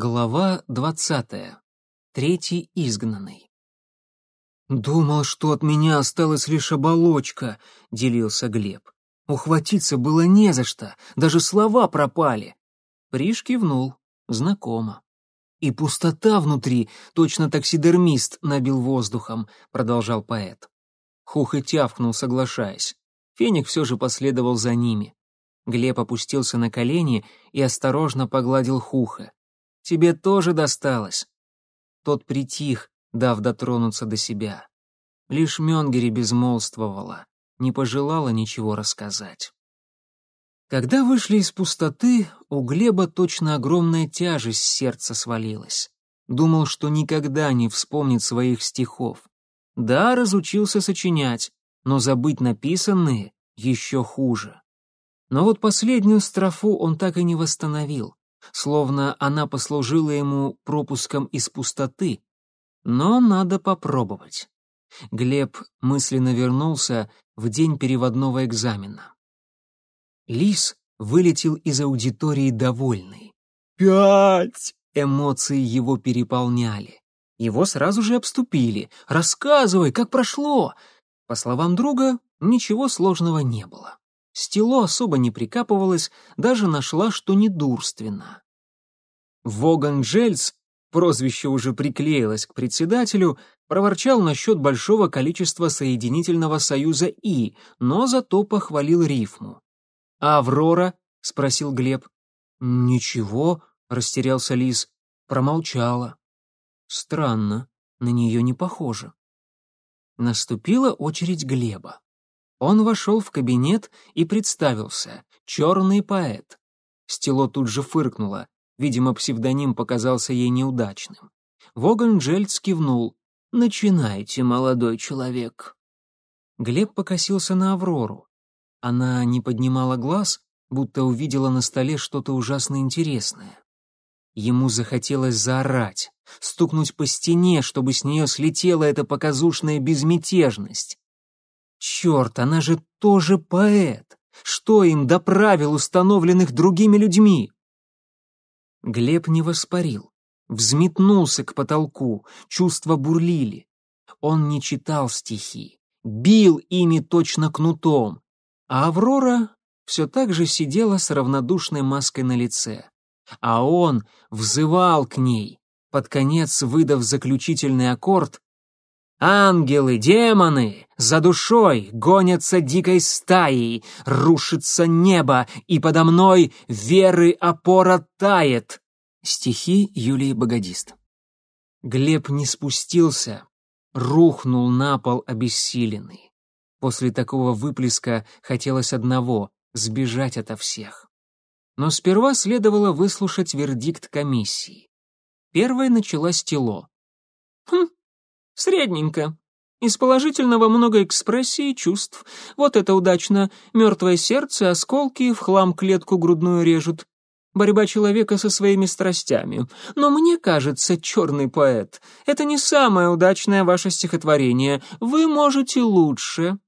Глава двадцатая. Третий изгнанный. «Думал, что от меня осталась лишь оболочка», — делился Глеб. «Ухватиться было не за что, даже слова пропали». Приш кивнул. Знакомо. «И пустота внутри, точно таксидермист набил воздухом», — продолжал поэт. Хух и тявкнул, соглашаясь. Феник все же последовал за ними. Глеб опустился на колени и осторожно погладил Хуха. Тебе тоже досталось». Тот притих, дав дотронуться до себя. Лишь Мёнгери безмолвствовала, не пожелала ничего рассказать. Когда вышли из пустоты, у Глеба точно огромная тяжесть с сердца свалилась. Думал, что никогда не вспомнит своих стихов. Да, разучился сочинять, но забыть написанные еще хуже. Но вот последнюю строфу он так и не восстановил словно она послужила ему пропуском из пустоты. Но надо попробовать. Глеб мысленно вернулся в день переводного экзамена. Лис вылетел из аудитории довольный. «Пять!» Эмоции его переполняли. Его сразу же обступили. «Рассказывай, как прошло!» По словам друга, ничего сложного не было. Стело особо не прикапывалось, даже нашла, что недурственно. Воган Джельц, прозвище уже приклеилось к председателю, проворчал насчет большого количества соединительного союза «и», но зато похвалил рифму. «А «Аврора?» — спросил Глеб. «Ничего», — растерялся Лис, промолчала. «Странно, на нее не похоже». Наступила очередь Глеба. Он вошел в кабинет и представился. Черный поэт. Стело тут же фыркнула. Видимо, псевдоним показался ей неудачным. Воган Джельц кивнул. «Начинайте, молодой человек». Глеб покосился на Аврору. Она не поднимала глаз, будто увидела на столе что-то ужасно интересное. Ему захотелось заорать, стукнуть по стене, чтобы с нее слетела эта показушная безмятежность. Черт, она же тоже поэт. Что им до правил, установленных другими людьми? Глеб не воспарил, взметнулся к потолку, чувства бурлили. Он не читал стихи, бил ими точно кнутом, а Аврора все так же сидела с равнодушной маской на лице. А он взывал к ней, под конец выдав заключительный аккорд Ангелы, демоны за душой гонятся дикой стаей, рушится небо, и подо мной веры опора тает. Стихи Юлии Богодист. Глеб не спустился, рухнул на пол обессиленный. После такого выплеска хотелось одного — сбежать ото всех. Но сперва следовало выслушать вердикт комиссии. Первой началась тело. «Хм, Средненько. Из положительного много экспрессии и чувств. Вот это удачно. Мертвое сердце, осколки, в хлам клетку грудную режут. Борьба человека со своими страстями. Но мне кажется, черный поэт, это не самое удачное ваше стихотворение. Вы можете лучше.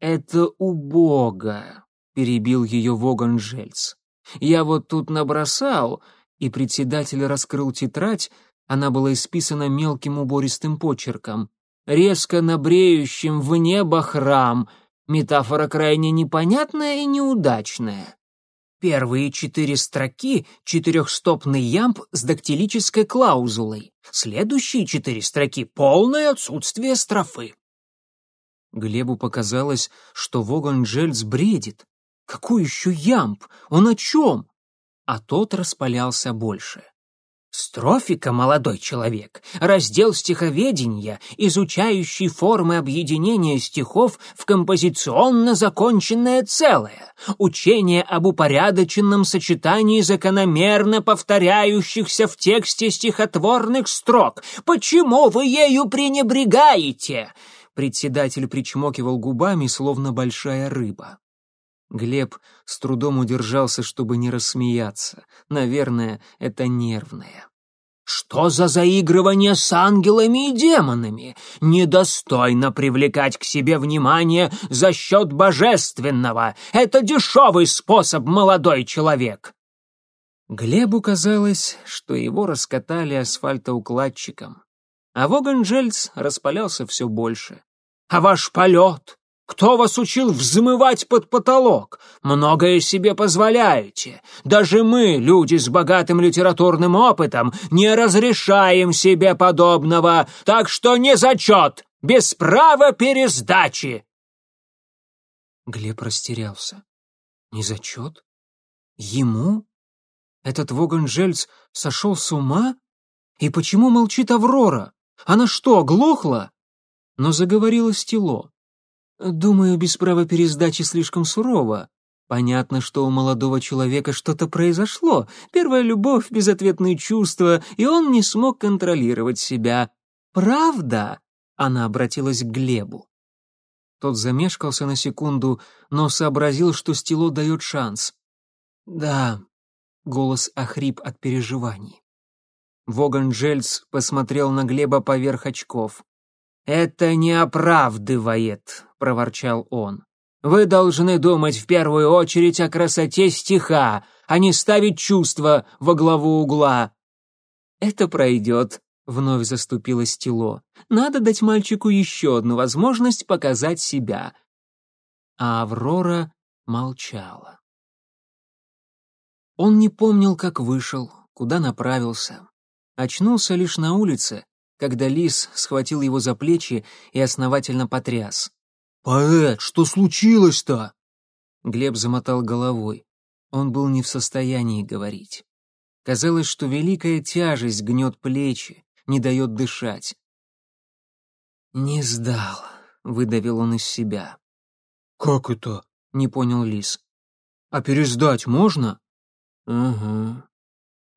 Это убого, перебил ее Воган Жельц. Я вот тут набросал, и председатель раскрыл тетрадь, она была исписана мелким убористым почерком. Резко набреющим в небо храм. Метафора крайне непонятная и неудачная. Первые четыре строки — четырехстопный ямб с дактилической клаузулой. Следующие четыре строки — полное отсутствие строфы. Глебу показалось, что Воган Джельц бредит. Какой еще ямб? Он о чем? А тот распалялся больше. Строфика, молодой человек, раздел стиховедения, изучающий формы объединения стихов в композиционно законченное целое, учение об упорядоченном сочетании закономерно повторяющихся в тексте стихотворных строк. Почему вы ею пренебрегаете? Председатель причмокивал губами, словно большая рыба. Глеб с трудом удержался, чтобы не рассмеяться. Наверное, это нервное. Что за заигрывание с ангелами и демонами? Недостойно привлекать к себе внимание за счет божественного. Это дешевый способ, молодой человек. Глебу казалось, что его раскатали асфальтоукладчиком. А Воганджельц распалялся все больше. «А ваш полет? Кто вас учил взмывать под потолок? Многое себе позволяете. Даже мы, люди с богатым литературным опытом, не разрешаем себе подобного, так что не зачет, без права пересдачи!» Глеб растерялся. «Не зачет? Ему? Этот Воганжельц сошел с ума? И почему молчит Аврора? Она что, оглохла?» Но заговорила Стело. «Думаю, без права пересдачи слишком сурово. Понятно, что у молодого человека что-то произошло. Первая любовь, безответные чувства, и он не смог контролировать себя. Правда?» Она обратилась к Глебу. Тот замешкался на секунду, но сообразил, что Стело дает шанс. «Да», — голос охрип от переживаний. Воган Джельц посмотрел на Глеба поверх очков. «Это не оправдывает», — проворчал он. «Вы должны думать в первую очередь о красоте стиха, а не ставить чувства во главу угла». «Это пройдет», — вновь заступила Стило. «Надо дать мальчику еще одну возможность показать себя». А Аврора молчала. Он не помнил, как вышел, куда направился. Очнулся лишь на улице, когда лис схватил его за плечи и основательно потряс. «Поэт, что случилось-то?» Глеб замотал головой. Он был не в состоянии говорить. Казалось, что великая тяжесть гнет плечи, не дает дышать. «Не сдал», — выдавил он из себя. «Как это?» — не понял лис. «А пересдать можно?» «Угу».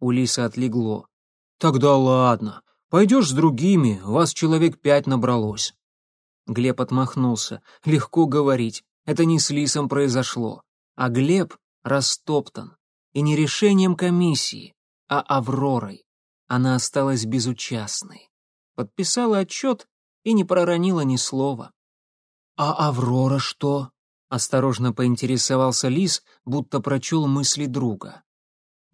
У лиса отлегло. «Тогда ладно. Пойдешь с другими, вас человек пять набралось». Глеб отмахнулся. «Легко говорить. Это не с лисом произошло. А Глеб растоптан. И не решением комиссии, а Авророй. Она осталась безучастной. Подписала отчет и не проронила ни слова. «А Аврора что?» — осторожно поинтересовался Лис, будто прочел мысли друга.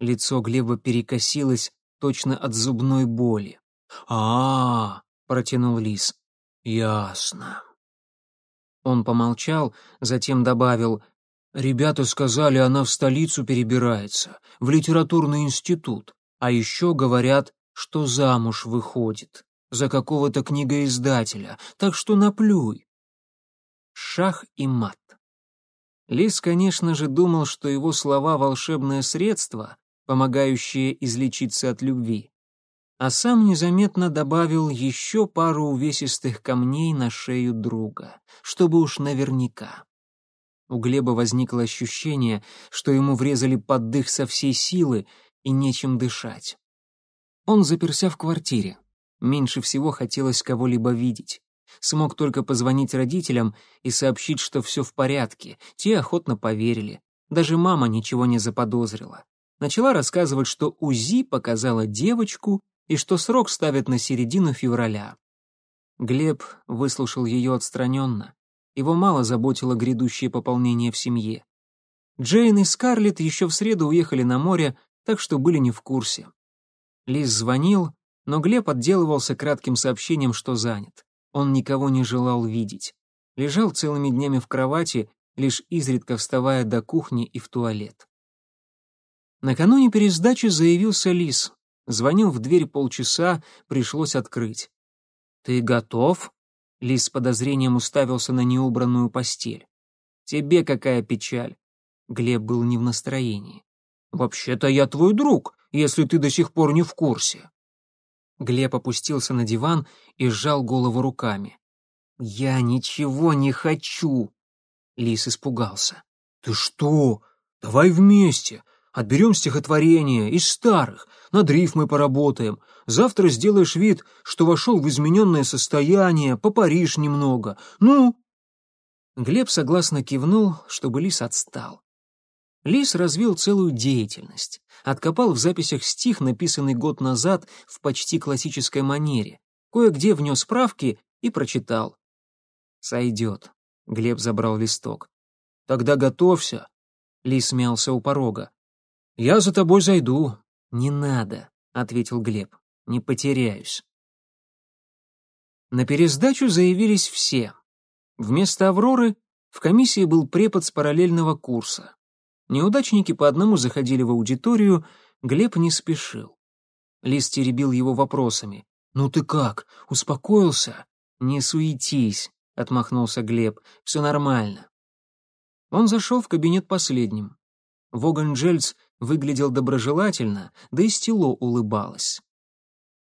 Лицо Глеба перекосилось точно от зубной боли. а, -а, -а протянул Лис. «Ясно». Он помолчал, затем добавил, «Ребята сказали, она в столицу перебирается, в литературный институт, а еще говорят, что замуж выходит за какого-то книгоиздателя, так что наплюй». Шах и мат. Лис, конечно же, думал, что его слова — волшебное средство, помогающие излечиться от любви, а сам незаметно добавил еще пару увесистых камней на шею друга, чтобы уж наверняка. У Глеба возникло ощущение, что ему врезали под дых со всей силы и нечем дышать. Он заперся в квартире. Меньше всего хотелось кого-либо видеть. Смог только позвонить родителям и сообщить, что все в порядке. Те охотно поверили. Даже мама ничего не заподозрила начала рассказывать, что УЗИ показала девочку и что срок ставят на середину февраля. Глеб выслушал ее отстраненно. Его мало заботило грядущее пополнение в семье. Джейн и Скарлетт еще в среду уехали на море, так что были не в курсе. Лиз звонил, но Глеб отделывался кратким сообщением, что занят. Он никого не желал видеть. Лежал целыми днями в кровати, лишь изредка вставая до кухни и в туалет. Накануне пересдачи заявился Лис. Звонил в дверь полчаса, пришлось открыть. «Ты готов?» Лис с подозрением уставился на неубранную постель. «Тебе какая печаль?» Глеб был не в настроении. «Вообще-то я твой друг, если ты до сих пор не в курсе». Глеб опустился на диван и сжал голову руками. «Я ничего не хочу!» Лис испугался. «Ты что? Давай вместе. Отберем стихотворение из старых, над рифмой поработаем. Завтра сделаешь вид, что вошел в измененное состояние, попаришь немного. Ну?» Глеб согласно кивнул, чтобы Лис отстал. Лис развил целую деятельность. Откопал в записях стих, написанный год назад в почти классической манере. Кое-где внес справки и прочитал. «Сойдет». Глеб забрал листок. «Тогда готовься». Лис мялся у порога. «Я за тобой зайду». «Не надо», — ответил Глеб. «Не потеряюсь». На пересдачу заявились все. Вместо «Авроры» в комиссии был препод с параллельного курса. Неудачники по одному заходили в аудиторию, Глеб не спешил. Лис теребил его вопросами. «Ну ты как? Успокоился?» «Не суетись», — отмахнулся Глеб. «Все нормально». Он зашел в кабинет последним. Воган Джельц выглядел доброжелательно, да и Стило улыбалась.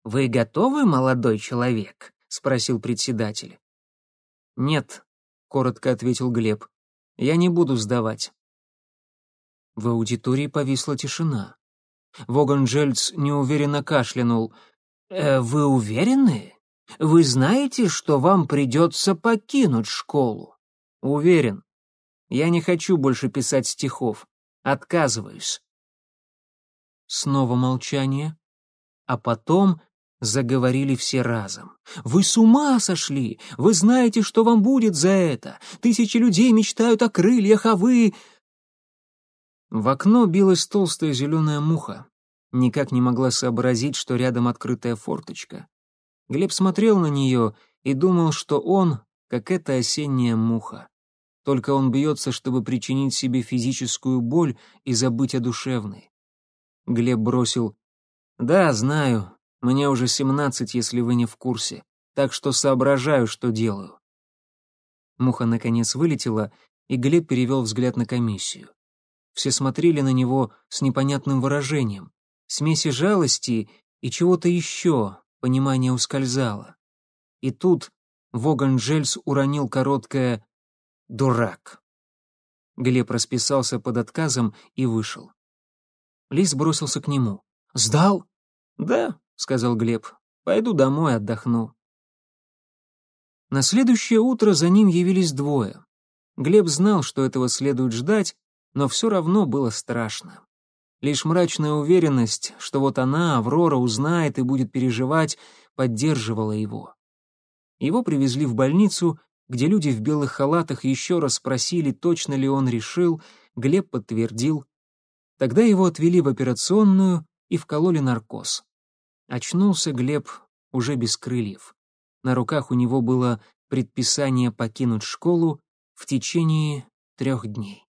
«Вы готовы, молодой человек?» — спросил председатель. «Нет», — коротко ответил Глеб. «Я не буду сдавать». В аудитории повисла тишина. Воган Джельц неуверенно кашлянул. «Э, «Вы уверены? Вы знаете, что вам придется покинуть школу?» «Уверен. Я не хочу больше писать стихов. Отказываюсь». Снова молчание, а потом заговорили все разом. «Вы с ума сошли! Вы знаете, что вам будет за это! Тысячи людей мечтают о крыльях, а вы...» В окно билась толстая зеленая муха. Никак не могла сообразить, что рядом открытая форточка. Глеб смотрел на нее и думал, что он, как эта осенняя муха. Только он бьется, чтобы причинить себе физическую боль и забыть о душевной. Глеб бросил «Да, знаю, мне уже семнадцать, если вы не в курсе, так что соображаю, что делаю». Муха наконец вылетела, и Глеб перевел взгляд на комиссию. Все смотрели на него с непонятным выражением, смеси жалости и чего-то еще, понимание ускользало. И тут Воган Джельс уронил короткое «дурак». Глеб расписался под отказом и вышел. Лис бросился к нему. «Сдал?» «Да», — сказал Глеб. «Пойду домой отдохну». На следующее утро за ним явились двое. Глеб знал, что этого следует ждать, но все равно было страшно. Лишь мрачная уверенность, что вот она, Аврора, узнает и будет переживать, поддерживала его. Его привезли в больницу, где люди в белых халатах еще раз спросили, точно ли он решил, Глеб подтвердил. Тогда его отвели в операционную и вкололи наркоз. Очнулся Глеб уже без крыльев. На руках у него было предписание покинуть школу в течение трех дней.